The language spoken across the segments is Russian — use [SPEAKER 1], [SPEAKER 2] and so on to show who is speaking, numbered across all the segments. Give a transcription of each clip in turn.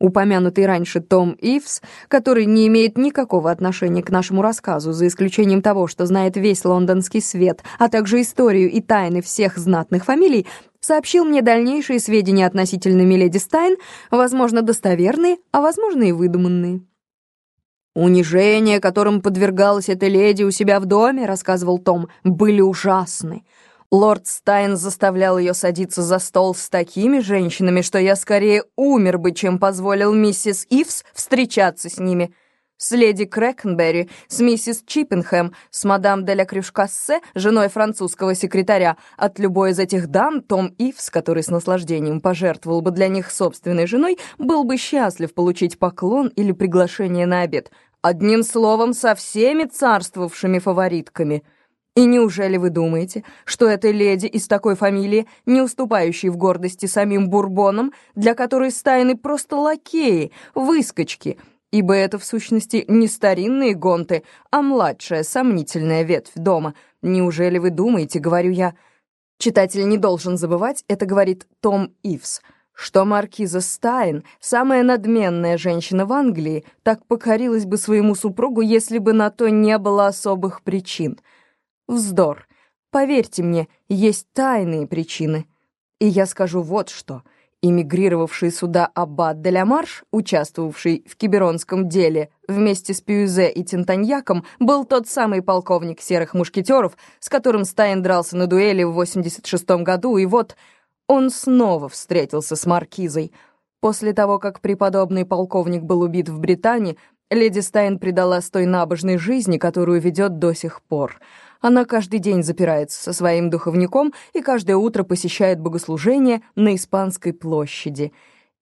[SPEAKER 1] Упомянутый раньше Том Ивс, который не имеет никакого отношения к нашему рассказу, за исключением того, что знает весь лондонский свет, а также историю и тайны всех знатных фамилий, сообщил мне дальнейшие сведения относительно Миледи Стайн, возможно, достоверные, а возможно и выдуманные. «Унижения, которым подвергалась эта леди у себя в доме, — рассказывал Том, — были ужасны. Лорд Стайн заставлял ее садиться за стол с такими женщинами, что я скорее умер бы, чем позволил миссис Ивс встречаться с ними. С леди Крэкенберри, с миссис Чиппенхэм, с мадам де ля Крюшкассе, женой французского секретаря. От любой из этих дам Том Ивс, который с наслаждением пожертвовал бы для них собственной женой, был бы счастлив получить поклон или приглашение на обед. Одним словом, со всеми царствовавшими фаворитками — и неужели вы думаете, что этой леди из такой фамилии, не уступающей в гордости самим бурбонам, для которой стайны просто лакеи, выскочки, ибо это в сущности не старинные гонты, а младшая сомнительная ветвь дома. Неужели вы думаете, говорю я, читатель не должен забывать, это говорит Том Ивс, что маркиза Стайн, самая надменная женщина в Англии, так покорилась бы своему супругу, если бы на то не было особых причин — Вздор. Поверьте мне, есть тайные причины. И я скажу вот что. Эмигрировавший сюда аббат де Марш, участвовавший в киберонском деле вместе с Пьюзе и Тинтаньяком, был тот самый полковник серых мушкетеров, с которым Стайн дрался на дуэли в 86 году, и вот он снова встретился с маркизой. После того, как преподобный полковник был убит в Британии, леди Стайн предалась той набожной жизни, которую ведет до сих пор — она каждый день запирается со своим духовником и каждое утро посещает богослужение на Испанской площади.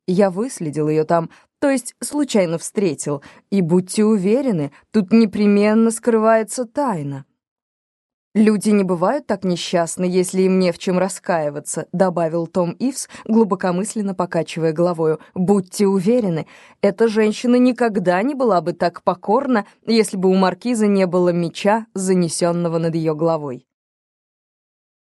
[SPEAKER 1] Я выследил ее там, то есть случайно встретил, и будьте уверены, тут непременно скрывается тайна. «Люди не бывают так несчастны, если им не в чем раскаиваться», добавил Том Ивс, глубокомысленно покачивая головою. «Будьте уверены, эта женщина никогда не была бы так покорна, если бы у маркиза не было меча, занесенного над ее головой».